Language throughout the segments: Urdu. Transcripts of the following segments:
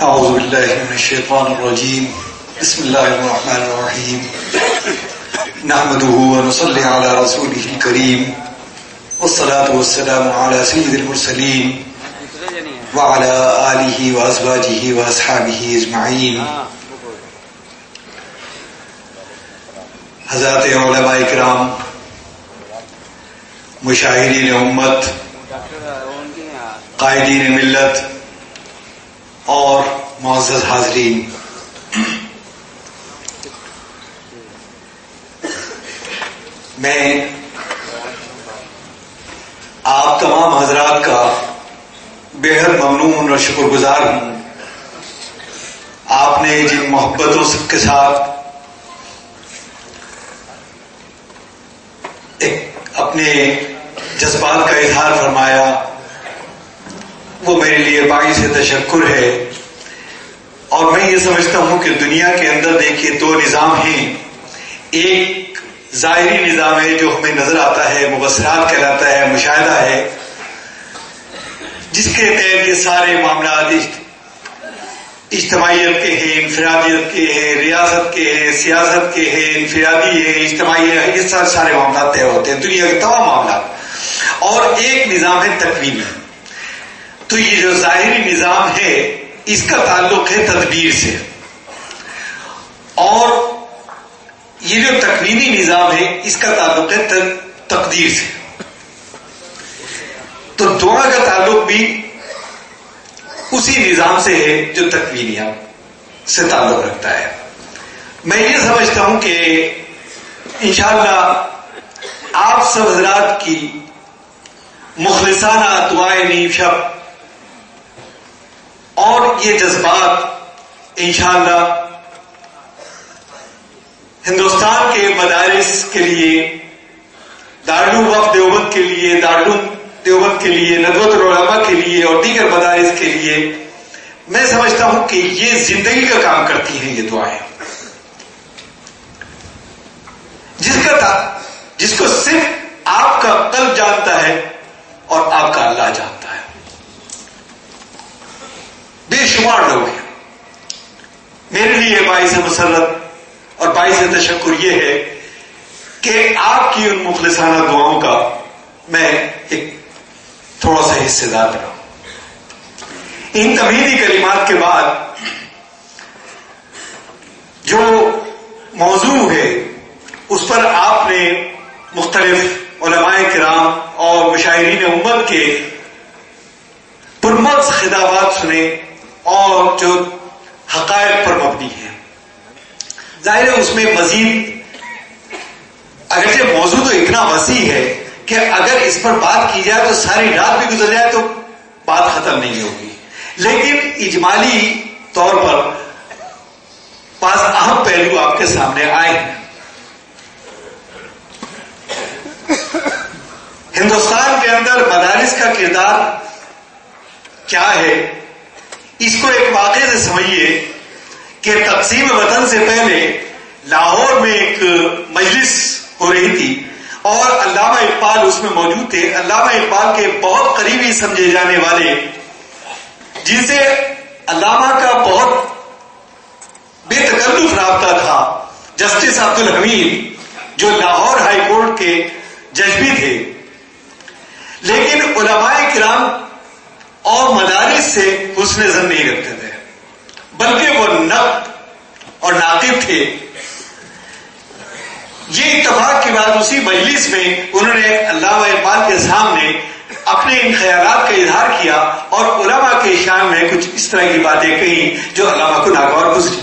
أعوذ بالله من الشيطان الرجيم بسم الله الرحمن الرحيم نحمده ونصلي على رسوله الكريم والصلاة والسلام على سيد المرسلين وعلى آله وأزواجه وأصحابه أجمعين حضرات علماء کرام، مشاہدین امت، قائدین ملت اور معزز حاضرین، میں آپ تمام حضرات کا بے حد ممنون اور شکر گزار ہوں۔ آپ نے جن محبتوں کے ساتھ ایک اپنے جذبات کا اظہار فرمایا وہ میرے لیے باعث تشکر ہے۔ اور میں یہ سمجھتا ہوں کہ دنیا کے اندر دیکھیے دو نظام ہیں۔ ایک ظاہری نظام ہے جو ہمیں نظر آتا ہے، مبصرات کہلاتا ہے، مشاہدہ ہے، جس کے تحت یہ سارے معاملات اجتماعیت کے ہیں، انفرادیت کے ہیں، ریاست کے ہیں، سیاست کے ہیں، انفرادی ہے اجتماعی ہے یہ سارے سارے معاملات طے ہوتے ہیں، دنیا کے تمام معاملات۔ اور ایک نظام ہے تکوینی تو یہ جو ظاہری نظام ہے، اس کا تعلق ہے تدبیر سے۔ اور یہ جو تکوینی نظام ہے، اس کا تعلق ہے تقدیر سے۔ تو دونوں کا تعلق بھی اسی نظام سے ہے جو تکوینیا سے تعلق رکھتا ہے۔ میں یہ سمجھتا ہوں کہ انشاءاللہ آپ سب حضرات کی مخلصانہ دعائیں نیو شب اور یہ جذبات انشاءاللہ ہندوستان کے مدارس کے لیے وقت دیوبند کے لیے دارالعلوم دیوبند کے لیے، ندوت العلماء کے لیے اور دیگر مدارس کے لیے، میں سمجھتا ہوں کہ یہ زندگی کا کام کرتی ہیں یہ دعائیں۔ جس کا جس کو صرف آپ کا قلب جانتا ہے اور آپ کا اللہ جانتا ہے۔ بے شمار لوگ ہیں۔ میرے لیے باعث مسرت اور باعث تشکر یہ ہے کہ آپ کی ان مخلصانہ دعاؤں کا میں ایک تھوڑا سا حصے دار رہا ہوں ان تبدیلی کلمات کے بعد جو موضوع ہے، اس پر آپ نے مختلف علماء کرام اور مشاہرین امت کے پرمت خطابات سنے۔ اور جو حقائق پر مبنی ہے۔ ظاہر ہے اس میں مزید اگرچہ موضوع تو اتنا وسیع ہے کہ اگر اس پر بات کی جائے تو ساری رات بھی گزر جائے تو بات ختم نہیں ہوگی۔ لیکن اجمالی طور پر پاس اہم پہلو آپ کے سامنے آئے ہیں۔ ہندوستان کے اندر مدارس کا کردار کیا ہے؟ اس کو ایک واقعے سے سمجھیے کہ تقسیم وطن سے پہلے لاہور میں ایک مجلس ہو رہی تھی اور علامہ اقبال اس میں موجود تھے۔ علامہ اقبال کے بہت قریبی سمجھے جانے والے، جن سے علامہ کا بہت بے تکلف رابطہ تھا، جسٹس عبد الحمید جو لاہور ہائی کورٹ کے جج بھی تھے۔ لیکن علماء کرام اور مدارس سے حسن زن نہیں رکھتے تھے۔ بلکہ وہ نب اور ناطب تھے۔ یہ اتفاق کی بات اسی مجلس میں انہوں نے اللہ اقبال کے سامنے اپنے ان خیالات کا اظہار کیا اور علماء کے شان میں کچھ اس طرح کی باتیں کہیں جو علامہ کو ناگوار گزری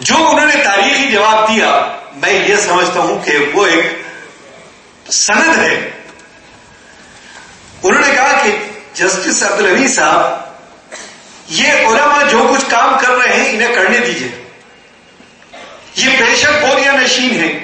جو انہوں نے تاریخی جواب دیا، میں یہ سمجھتا ہوں کہ وہ ایک سند ہے۔ انہوں نے کہا کہ جسٹس عبد الحی صاحب، یہ علماء جو کچھ کام کر رہے ہیں، انہیں کرنے دیجیے یہ پیشک بوریا نشین ہیں۔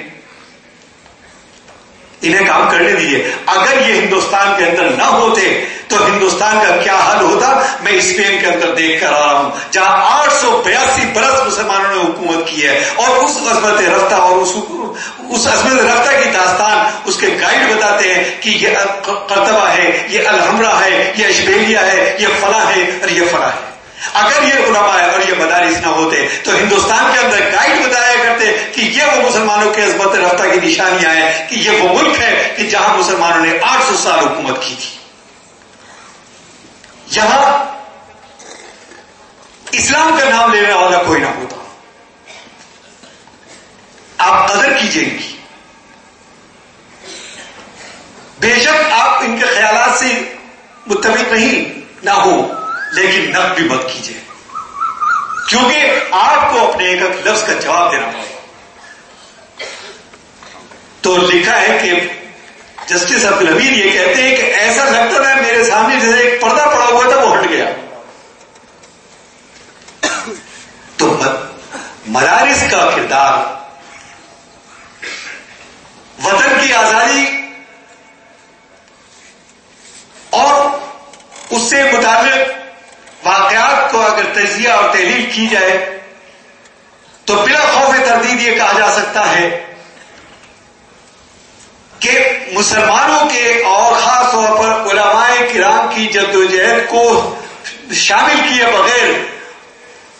انہیں کام کرنے دیجیے اگر یہ ہندوستان کے اندر نہ ہوتے، تو ہندوستان کا کیا حل ہوتا؟ میں اسپین کے اندر دیکھ کر آ رہا ہوں، جہاں آٹھ سو بیاسی برس مسلمانوں نے حکومت کی ہے، اور اس عظمت رفتہ اور اس عظمت رفتہ کی داستان کہ یہ کرتبہ ہے، یہ الحمرہ ہے، یہ اشبیلیا ہے، یہ فلاں ہے اور یہ فلاں ہے۔ اگر یہ علماء اور یہ مدارس نہ ہوتے تو ہندوستان کے اندر گائیڈ بتایا کرتے کہ یہ وہ مسلمانوں کے عظمت رفتہ کی نشانیاں ہیں کہ یہ وہ ملک ہے کہ جہاں مسلمانوں نے آٹھ سو سال حکومت کی تھی۔ یہاں اسلام کا نام لینے والا کوئی نہ ہوتا۔ آپ قدر کیجیے ان کی بے شک آپ ان کے خیالات سے متفق نہیں، نہ ہو، لیکن نب بھی مت کیجیے کیونکہ آپ کو اپنے ایک لفظ کا جواب دینا پڑے۔ تو لکھا ہے کہ جسٹس عبد الحمید یہ کہتے ہیں کہ ایسا لگتا ہے میرے سامنے جیسے ایک پردہ پڑا ہوا تھا، وہ ہٹ گیا۔ تو مدارس کا کردار وطن کی آزادی اور اس سے متعلق واقعات کو اگر تجزیہ اور تحلیل کی جائے تو بلا خوف تردید یہ کہا جا سکتا ہے کہ مسلمانوں کے اور خاص طور پر علماء کرام کی جدوجہد کو شامل کیے بغیر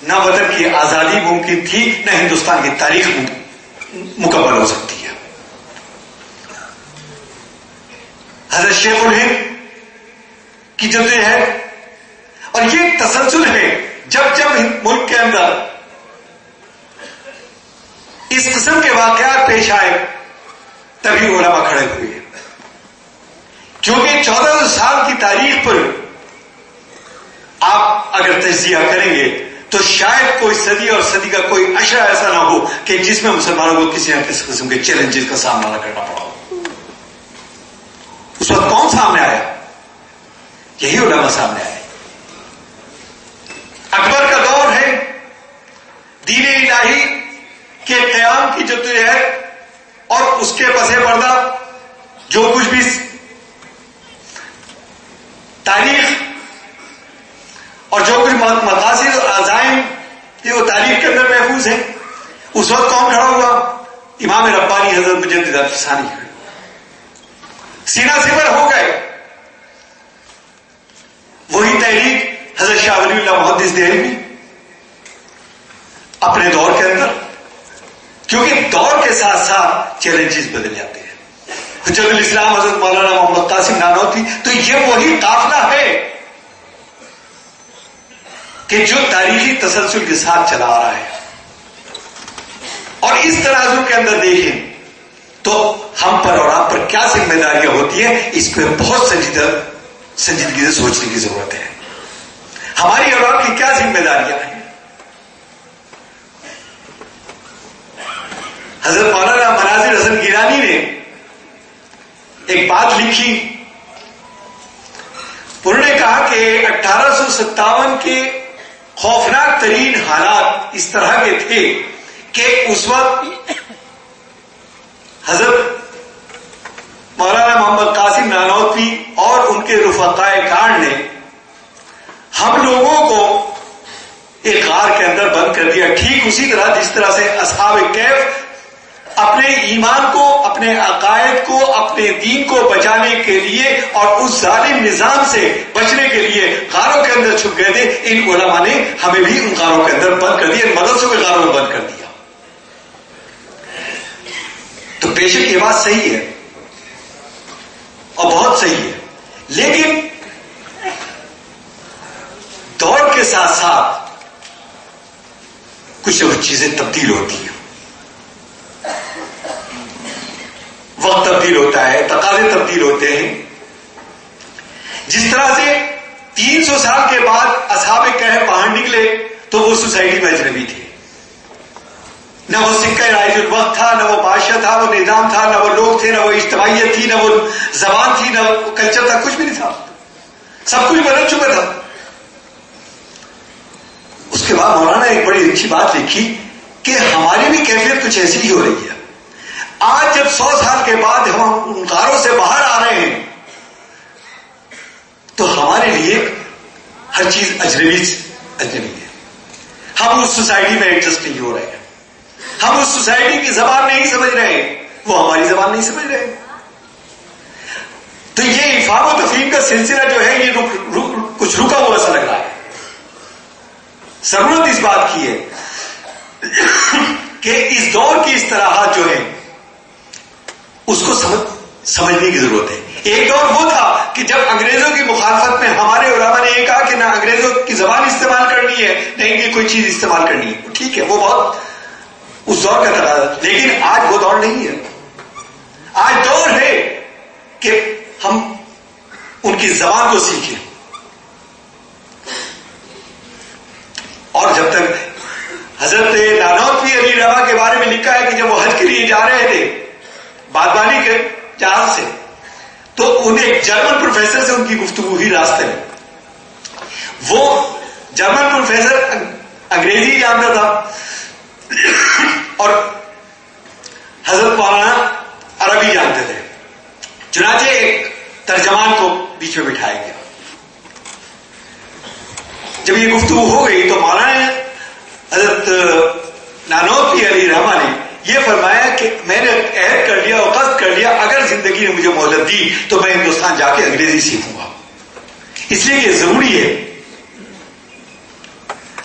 نہ وطن کی آزادی ممکن تھی، نہ ہندوستان کی تاریخ مکمل ہو سکتی ہے۔ حضرت شیخ الہند کی جدوجہد اور یہ تسلسل ہے، جب جب ملک کے اندر اس قسم کے واقعات پیش آئے، تبھی علماء کھڑے ہوئے کیونکہ چودہ سو سال کی تاریخ پر آپ اگر تجزیہ کریں گے، تو شاید کوئی صدی اور صدی کا کوئی اشرا ایسا نہ ہو کہ جس میں مسلمانوں کو کسی نہ کسی قسم کے چیلنجز کا سامنا نہ کرنا پڑا ہو۔ اس وقت کون سامنے آیا؟ یہی علماء سامنے آئے۔ اکبر کا دور ہے۔ دین الہی کے قیام کی جو ہے اور اس کے پس پردہ جو کچھ بھی تاریخ اور جو کچھ مقاصد اور عزائم یہ وہ تاریخ کے اندر محفوظ ہے اس وقت کون کھڑا ہوا؟ امام ربانی حضرت مجدد افسانی سینا سمر ہو گئے وہی تحریک حضرت شاہ ولی اللہ محدث دہلی اپنے دور کے اندر، کیونکہ دور کے ساتھ ساتھ چیلنجز بدل جاتے ہیں۔ حجت الاسلام حضرت مولانا محمد قاسم نانوتی تو یہ وہی قافلہ ہے کہ جو تاریخی تسلسل کے ساتھ چلا آ رہا ہے۔ اور اس ترازو کے اندر دیکھیں تو ہم پر اور آپ پر کیا ذمہ داریاں ہوتی ہیں، اس پہ بہت سنجیدہ سنجیدگی سے سوچنے کی ضرورت ہے۔ ہماری اور آپ کی کیا ذمہ داریاں ہیں؟ حضرت مولانا مناظر حسن گیرانی نے ایک بات لکھی۔ انہوں نے کہا کہ اٹھارہ سو ستاون کے خوفناک ترین حالات اس طرح کے تھے کہ اس وقت حضرت مولانا محمد قاسم نانوتوی اور ان کے رفقائے کار نے ہم لوگوں کو ایک غار کے اندر بند کر دیا۔ ٹھیک اسی طرح جس طرح سے اصحاب کیف اپنے ایمان کو، اپنے عقائد کو، اپنے دین کو بچانے کے لیے اور اس ظالم نظام سے بچنے کے لیے غاروں کے اندر چھپ گئے تھے۔ ان علماء نے ہمیں بھی ان غاروں کے اندر بند کر دیا مدرسوں کے غاروں میں بند کر دیا۔ تو بے شک یہ بات صحیح ہے اور بہت صحیح ہے۔ لیکن دور کے ساتھ ساتھ کچھ چیزیں تبدیل ہوتی ہیں۔ وقت تبدیل ہوتا ہے، تقاضے تبدیل ہوتے ہیں۔ جس طرح سے تین سو سال کے بعد اصحاب کہ باہر نکلے، تو وہ سوسائٹی میں اجنبی تھے۔ نہ وہ سکہ رائج الوقت تھا، نہ وہ بادشاہ تھا وہ نظام تھا، نہ وہ لوگ تھے، نہ وہ اجتماعیت تھی، نہ وہ زبان تھی، نہ وہ کلچر تھا، کچھ بھی نہیں تھا۔ سب کچھ بدل چکا تھا۔ اس کے بعد مولانا ایک بڑی اچھی بات لکھی کہ ہماری بھی کیفیت کچھ ایسی ہی ہو رہی ہے۔ آج جب سو سال کے بعد ہم ان سے باہر آ رہے ہیں، تو ہمارے لیے ہر چیز اجنبی اجنبی ہے۔ ہم اس سوسائٹی میں ایڈجسٹ نہیں ہو رہے ہیں۔ ہم اس سوسائٹی کی زبان نہیں سمجھ رہے وہ ہماری زبان نہیں سمجھ رہے تو یہ افام و تفہیم کا سلسلہ جو ہے، یہ رک رک کچھ رکا ہوا ایسا لگ رہا ہے۔ ضرورت اس بات کی ہے کہ اس دور کی اصطلاحات جو ہیں، اس کو سمجھ سمجھنے کی ضرورت ہے۔ ایک دور وہ تھا کہ جب انگریزوں کی مخالفت میں ہمارے علماء نے یہ کہا کہ نہ انگریزوں کی زبان استعمال کرنی ہے، نہ ان کی کوئی چیز استعمال کرنی ہے۔ ٹھیک ہے، وہ بہت اس دور کا تقاضا لیکن آج وہ دور نہیں ہے۔ آج دور ہے کہ ہم ان کی زبان کو سیکھیں۔ اور جب تک حضرت نانوفی علی روا کے بارے میں لکھا ہے کہ جب وہ حج کے لیے جا رہے تھے بادبانی کے جہاز سے، تو انہیں ایک جرمن پروفیسر سے ان کی گفتگو ہوئی راستے میں۔ وہ جرمن پروفیسر انگریزی جانتا تھا۔ اور حضرت مولانا عربی جانتے تھے۔ چنانچہ ایک ترجمان کو بیچ میں بٹھایا گیا۔ جب یہ گفتگو ہو گئی تو مولانا حضرت نانوتی علی رحمہ نے یہ فرمایا کہ میں نے عہد کر لیا اور قصد کر لیا، اگر زندگی نے مجھے مہلت دی تو میں ہندوستان جا کے انگریزی سیکھوں گا۔ اس لیے یہ ضروری ہے۔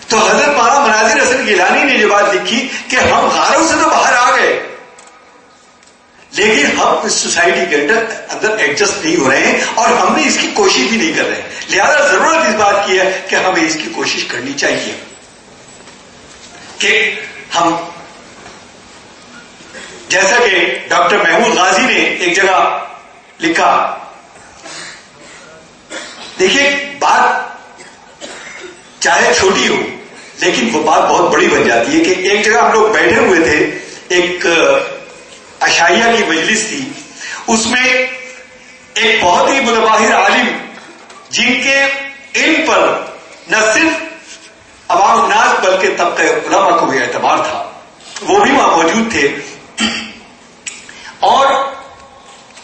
تو حضرت مانا مناظر حسن گیلانی نے جو بات لکھی کہ ہم غاروں سے تو باہر آ لیکن ہم اس سوسائٹی کے اندر اندر ایڈجسٹ نہیں ہو رہے ہیں اور ہم نے اس کی کوشش بھی نہیں کر رہے ہیں۔ لہذا ضرورت اس بات کی ہے کہ ہمیں اس کی کوشش کرنی چاہیے کہ ہم جیسا کہ ڈاکٹر محمود غازی نے ایک جگہ لکھا، دیکھیے، بات چاہے چھوٹی ہو، لیکن وہ بات بہت بڑی بن جاتی ہے کہ ایک جگہ ہم لوگ بیٹھے ہوئے تھے، ایک اشائیہ کی مجلس تھی، اس میں ایک بہت ہی متباہر عالم، جن کے علم پر نہ صرف عوام الناس بلکہ طبقہ علماء کو بھی اعتبار تھا۔ وہ بھی وہاں موجود تھے۔ اور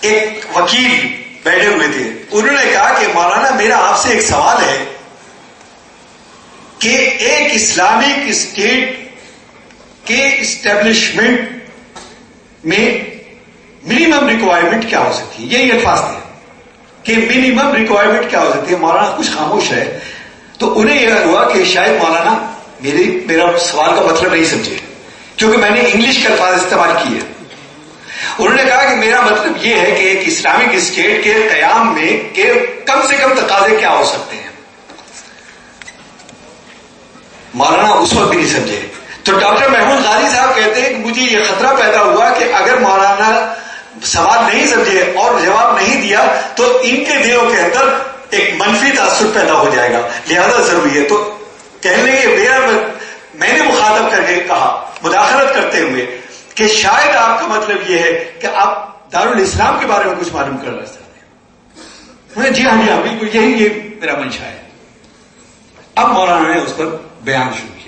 ایک وکیل بیٹھے ہوئے تھے۔ انہوں نے کہا کہ مولانا، میرا آپ سے ایک سوال ہے کہ ایک اسلامک اسٹیٹ کے اسٹیبلشمنٹ میں منیمم ریکوائرمنٹ کیا ہو سکتی ہے؟ یہی الفاظ تھے کہ منیمم ریکوائرمنٹ کیا ہو سکتی ہے؟ مولانا کچھ خاموش ہے۔ تو انہیں یہ ہوا کہ شاید مولانا میری میرا سوال کا مطلب نہیں سمجھے۔ کیونکہ میں نے انگلش کا الفاظ استعمال کیے۔ انہوں نے کہا کہ میرا مطلب یہ ہے کہ ایک اسلامک اسٹیٹ کے قیام میں کہ کم سے کم تقاضے کیا ہو سکتے ہیں؟ مولانا اس وقت بھی نہیں سمجھے۔ تو ڈاکٹر محمود غازی صاحب کہتے ہیں کہ مجھے یہ خطرہ پیدا ہوا کہ اگر مولانا سوال نہیں سمجھے اور جواب نہیں دیا تو ان کے دلوں کے اندر ایک منفی تاثر پیدا ہو جائے گا۔ لہذا ضروری ہے۔ تو کہنے میرا میں نے مخاطب کر کے کہا، مداخلت کرتے ہوئے کہ شاید آپ کا مطلب یہ ہے کہ آپ دارالاسلام کے بارے میں کچھ معلوم کرنا چاہتے ہیں۔ جی ہاں جی ہاں بالکل، یہی یہ میرا منشا ہے۔ اب مولانا نے اس پر بیان شروع کیا۔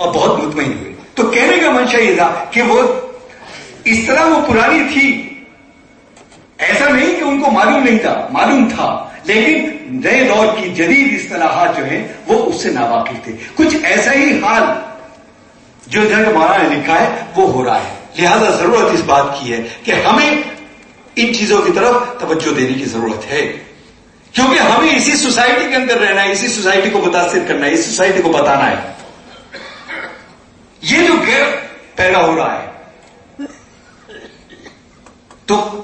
اور بہت مطمئن ہوئے۔ تو کہنے کا منشا یہ تھا کہ وہ اس طرح وہ پرانی تھی۔ ایسا نہیں کہ ان کو معلوم نہیں تھا، معلوم تھا۔ لیکن نئے دور کی جدید اصطلاحات جو ہیں، وہ اس سے ناواقف تھے۔ کچھ ایسا ہی حال جو جنگ مولانا نے لکھا ہے، وہ ہو رہا ہے۔ لہذا ضرورت اس بات کی ہے کہ ہمیں ان چیزوں کی طرف توجہ دینے کی ضرورت ہے۔ کیونکہ ہمیں اسی سوسائٹی کے اندر رہنا ہے، اسی سوسائٹی کو متاثر کرنا ہے اس سوسائٹی کو بتانا ہے۔ یہ جو گیپ پیدا ہو رہا ہے۔ تو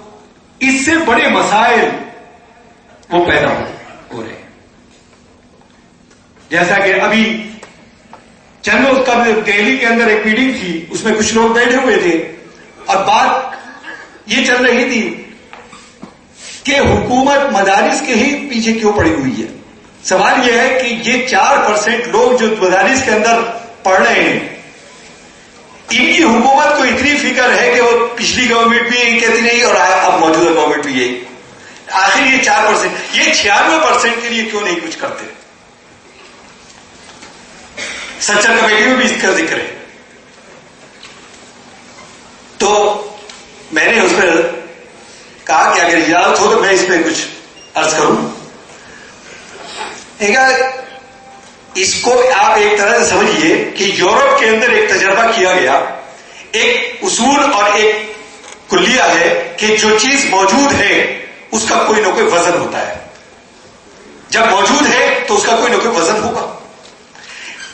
اس سے بڑے مسائل وہ پیدا ہو رہے ہیں۔ جیسا کہ ابھی چند روز قبل دہلی کے اندر ایک میٹنگ تھی، اس میں کچھ لوگ بیٹھے ہوئے تھے۔ اور بات یہ چل رہی تھی کہ حکومت مدارس کے ہی پیچھے کیوں پڑی ہوئی ہے؟ سوال یہ ہے کہ یہ چار پرسینٹ لوگ جو مدارس کے اندر پڑھ رہے ہیں ان کی حکومت کو اتنی فکر ہے کہ وہ پچھلی گورنمنٹ بھی یہی کہتی نہیں اور اب موجودہ گورنمنٹ بھی یہی۔ آخر یہ چار پرسینٹ یہ چھیانوے پرسینٹ کے لیے کیوں نہیں کچھ کرتے؟ سچا کمیٹی میں بھی اس کا ذکر ہے۔ تو میں نے اس میں کہا کہ اگر اجازت ہو تو میں اس میں کچھ ارض کروں۔ اس کو آپ ایک طرح سے سمجھیے کہ یورپ کے اندر ایک تجربہ کیا گیا۔ ایک اصول اور ایک کلیہ ہے کہ جو چیز موجود ہے، اس کا کوئی نہ کوئی وزن ہوتا ہے۔ جب موجود ہے تو اس کا کوئی نہ کوئی وزن ہوگا۔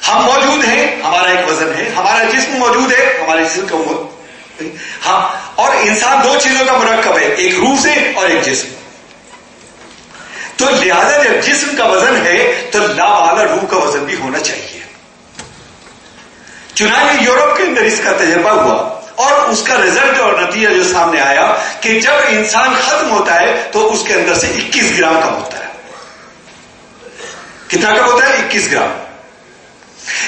ہم موجود ہیں، ہمارا ایک وزن ہے۔ ہمارا جسم موجود ہے، ہمارے جسم کا ہاں اور انسان دو چیزوں کا مرکب ہے، ایک روح سے اور ایک جسم۔ تو لہذا جب جسم کا وزن ہے تو لا والا روح کا وزن بھی ہونا چاہیے۔ چنانچہ یورپ کے اندر اس کا تجربہ ہوا اور اس کا ریزلٹ اور نتیجہ جو سامنے آیا کہ جب انسان ختم ہوتا ہے تو اس کے اندر سے اکیس گرام کم ہوتا ہے۔ کتنا کم ہوتا ہے؟ اکیس گرام۔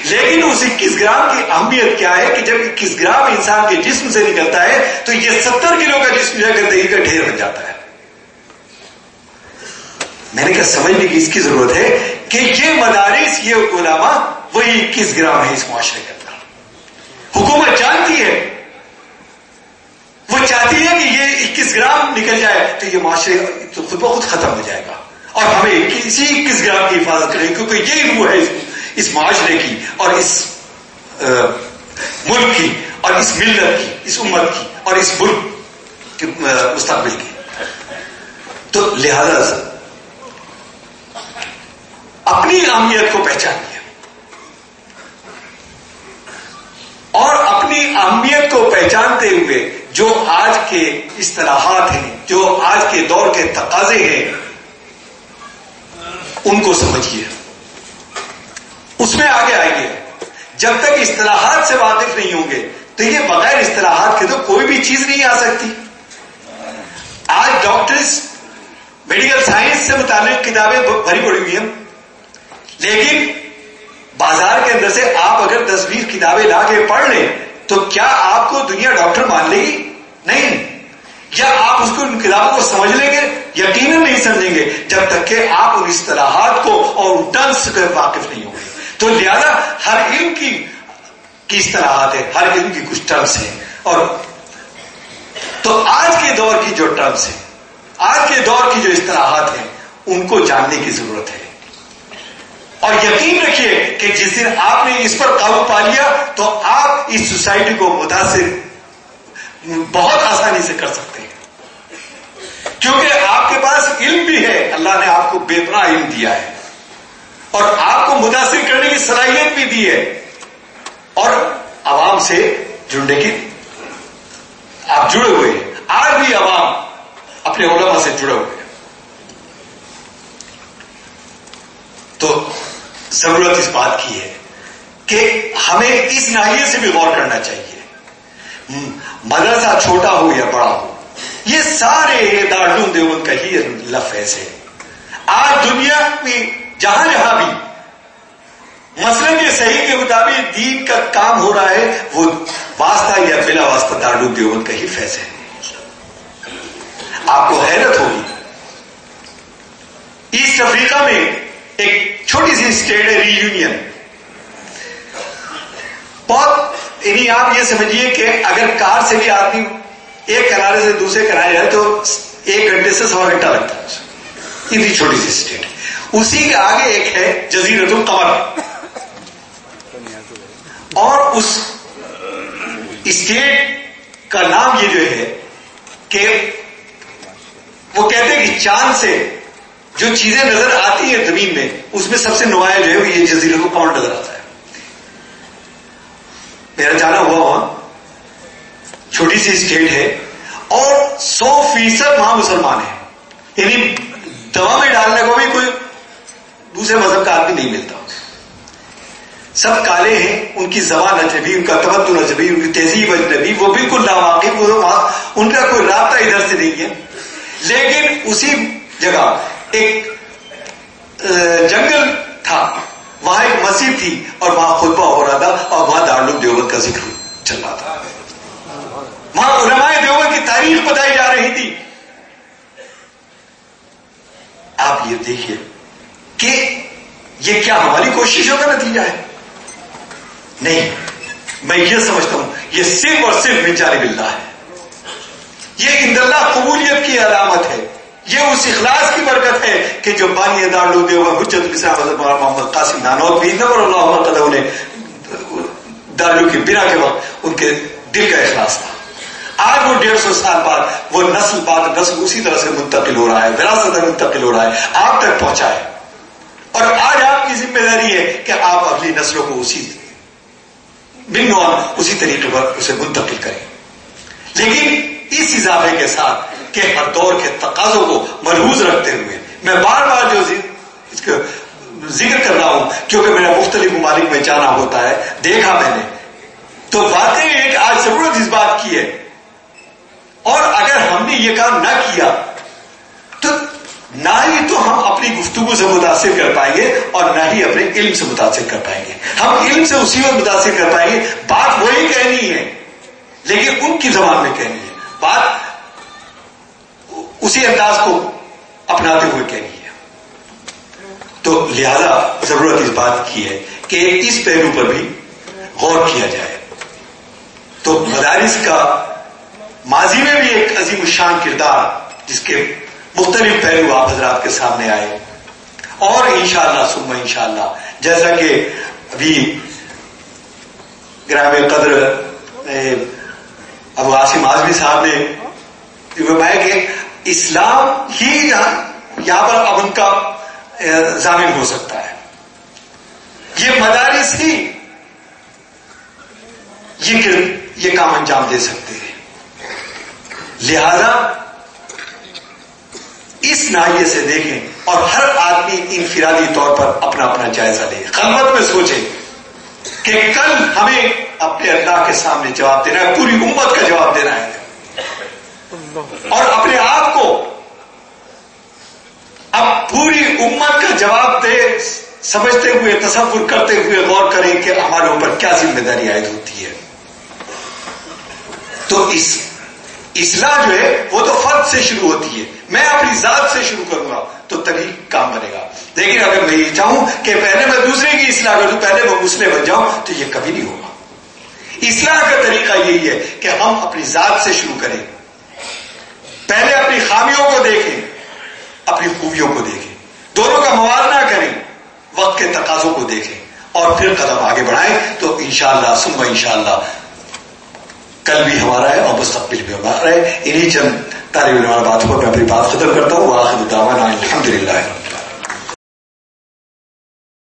لیکن اس اکیس گرام کی اہمیت کیا ہے کہ جب اکیس گرام انسان کے جسم سے نکلتا ہے تو یہ ستر کلو کا جسم جو گندگی کا ڈھیر بن جاتا ہے۔ میں نے کہا سمجھنے کی اس کی ضرورت ہے کہ یہ مدارس، یہ علماء وہی اکیس گرام ہے اس معاشرے کے اندر۔ حکومت جانتی ہے۔ وہ چاہتی ہے کہ یہ اکیس گرام نکل جائے تو یہ معاشرے تو خود بخود ختم ہو جائے گا۔ اور ہمیں اسی اکیس گرام کی حفاظت کرے کیونکہ یہی روح ہے اس معاشرے کی اور اس ملک کی اور اس ملت کی، اس امت کی اور اس ملک کے مستقبل کی۔ تو لہذا اپنی اہمیت کو پہچانیے اور اپنی اہمیت کو پہچانتے ہوئے جو آج کے اصطلاحات ہیں، جو آج کے دور کے تقاضے ہیں، ان کو سمجھیے۔ اس میں آگے آئیے۔ جب تک اصطلاحات سے واقف نہیں ہوں گے، تو یہ بغیر اصطلاحات کے تو کوئی بھی چیز نہیں آ سکتی۔ آج ڈاکٹرس میڈیکل سائنس سے متعلق کتابیں بھری پڑی ہوئی ہیں۔ لیکن بازار کے اندر سے آپ اگر تصویر کتابیں لا کے پڑھ لیں تو کیا آپ کو دنیا ڈاکٹر مان لے گی؟ نہیں. یا آپ اس کو ان کتابوں کو سمجھ لیں گے، یقیناً نہیں سمجھیں گے، جب تک کہ آپ ان اصطلاحات کو اور ٹرمس سے واقف نہیں ہوں گے۔ تو لہذا ہر علم کی کی اصطلاحات ہے ہر علم کی کچھ ٹرمس ہیں۔ اور تو آج کے دور کی جو ٹرمس ہیں، آج کے دور کی جو اصطلاحات ہیں، ان کو جاننے کی ضرورت ہے۔ اور یقین رکھیے کہ جس دن آپ نے اس پر قابو پا لیا تو آپ اس سوسائٹی کو متاثر بہت آسانی سے کر سکتے ہیں۔ کیونکہ آپ کے پاس علم بھی ہے، اللہ نے آپ کو بے پناہ علم دیا ہے۔ اور آپ کو متاثر کرنے کی صلاحیت بھی دی ہے۔ اور عوام سے جڑنے کی آپ جڑے ہوئے ہیں۔ آج بھی عوام اپنے علماء سے جڑے ہوئے ہیں۔ تو ضرورت اس بات کی ہے کہ ہمیں اس ناحیے سے بھی غور کرنا چاہیے۔ مدرسہ چھوٹا ہو یا بڑا ہو، یہ سارے دارالعلوم دیوبند کا ہی لفظ ہے۔ آج دنیا میں جہاں جہاں بھی مسئلے کے صحیح کے مطابق دین کا کام ہو رہا ہے، وہ واسطہ یا بلا واسطہ دارالعلوم دیوبند کا ہی فیض ہے۔ آپ کو حیرت ہوگی ایسٹ افریقہ میں ایک چھوٹی سی اسٹیٹ ہے ری یونین بہت یعنی آپ یہ سمجھیے کہ اگر کار سے بھی آدمی ایک کنارے سے دوسرے کنارے جائے تو ایک گھنٹے سے سوا گھنٹہ لگتا ہے۔ اتنی چھوٹی سی اسٹیٹ اسی کے آگے ایک ہے جزیرت القمر۔ اور اس اسٹیٹ کا نام یہ جو ہے کہ وہ کہتے ہیں کہ چاند سے جو چیزیں نظر آتی ہیں زمین میں، اس میں سب سے نمایاں جو ہے وہ یہ جزیرے کو کون نظر آتا ہے۔ میرا جانا ہوا وہاں، چھوٹی سی اسٹیٹ ہے، اور سو فیصد وہاں مسلمان ہیں۔ یعنی دوا میں ڈالنے کو بھی کوئی دوسرے مذہب کا آدمی نہیں ملتا۔ سب کالے ہیں، ان کی زبان اجنبی ان کا تبدل اجنبی ان کی تہذیب اجنبی وہ بالکل لاواقف ان کا کوئی رابطہ ادھر سے نہیں ہے۔ لیکن اسی جگہ ایک جنگل تھا۔ وہاں ایک مسجد تھی اور وہاں خطبہ ہو رہا تھا اور وہاں دارالعلوم دیوبند کا ذکر چل رہا تھا۔ وہاں علماء دیوبند کی تاریخ بتائی جا رہی تھی۔ آپ یہ دیکھیے کہ یہ کیا ہماری کوششوں کا نتیجہ ہے؟ نہیں، میں یہ سمجھتا ہوں، یہ صرف اور صرف بیچاری ملتا ہے۔ یہ اندلہ قبولیت کی علامت ہے۔ یہ اس اخلاص کی برکت ہے کہ جو بانی دار ڈوبے لوگ حجت مصرا حضرت محمد قاسم نانوت بھی نور اللہ تعالیٰ نے دارلو کی بنا کے وقت ان کے دل کا اخلاص تھا۔ آج وہ ڈیڑھ سو سال بعد وہ نسل بعد نسل اسی طرح سے منتقل ہو رہا ہے، وراثت منتقل ہو رہا ہے، آپ تک پہنچا ہے۔ اور آج آپ کی ذمہ داری ہے کہ آپ اگلی نسلوں کو اسی بن اسی طریقے پر اسے منتقل کریں۔ لیکن اس اضافے کے ساتھ کہ ہر دور کے تقاضوں کو ملحوظ رکھتے ہوئے میں بار بار جو اس کا ذکر کر رہا ہوں، کیونکہ میرا مختلف ممالک میں جانا ہوتا ہے، دیکھا میں نے۔ تو واقعی ایک آج ضرورت اس بات کی ہے۔ اور اگر ہم نے یہ کام نہ کیا، تو نہ ہی تو ہم اپنی گفتگو سے متاثر کر پائیں گے اور نہ ہی اپنے علم سے متاثر کر پائیں گے۔ ہم علم سے اسی وقت متاثر کر پائیں گے، بات وہی کہنی ہے، لیکن ان کی زبان میں کہنی ہے۔ بات اسی انداز کو اپناتے ہوئے کہنی ہے تو لہذا ضرورت اس بات کی ہے کہ اس پہلو پر بھی غور کیا جائے۔ تو مدارس کا ماضی میں بھی ایک عظیم الشان کردار جس کے مختلف پہلو آپ حضرات کے سامنے آئے۔ اور انشاءاللہ شاء اللہ انشاءاللہ، جیسا کہ ابھی گرام قدر ابو آصم آزمی صاحب نے فرمایا کہ اسلام ہی یہاں پر امن کا ضامن ہو سکتا ہے۔ یہ مدارس ہی یہ یہ کام انجام دے سکتے ہیں۔ لہذا اس نائیے سے دیکھیں اور ہر آدمی انفرادی طور پر اپنا اپنا جائزہ لے۔ خلوت میں سوچیں کہ کل ہمیں اپنے اللہ کے سامنے جواب دینا ہے، پوری امت کا جواب دینا ہے۔ اور اپنے آپ اب پوری امت کا جواب دے، سمجھتے ہوئے، تصور کرتے ہوئے غور کریں کہ ہمارے اوپر کیا ذمہ داری عائد ہوتی ہے۔ تو اس، اصلاح جو ہے، وہ تو فرد سے شروع ہوتی ہے۔ میں اپنی ذات سے شروع کروں گا، تو تبھی کام بنے گا۔ لیکن اگر میں یہ چاہوں کہ پہلے میں دوسرے کی اصلاح کروں پہلے میں مسلم بن جاؤں، تو یہ کبھی نہیں ہوگا۔ اصلاح کا طریقہ یہی ہے کہ ہم اپنی ذات سے شروع کریں۔ پہلے اپنی خامیوں کو دیکھیں۔ اپنی خوبیوں کو دیکھیں۔ دونوں کا موازنہ کریں، وقت کے تقاضوں کو دیکھیں اور پھر قدم آگے بڑھائیں تو انشاءاللہ شاء اللہ انشاءاللہ کل بھی ہمارا ہے اور مستقبل بھی ہمارا ہے۔ انہیں چند طالب علم بات کو میں اپنی بات ختم کرتا ہوں۔ وہ آخر الحمد للہ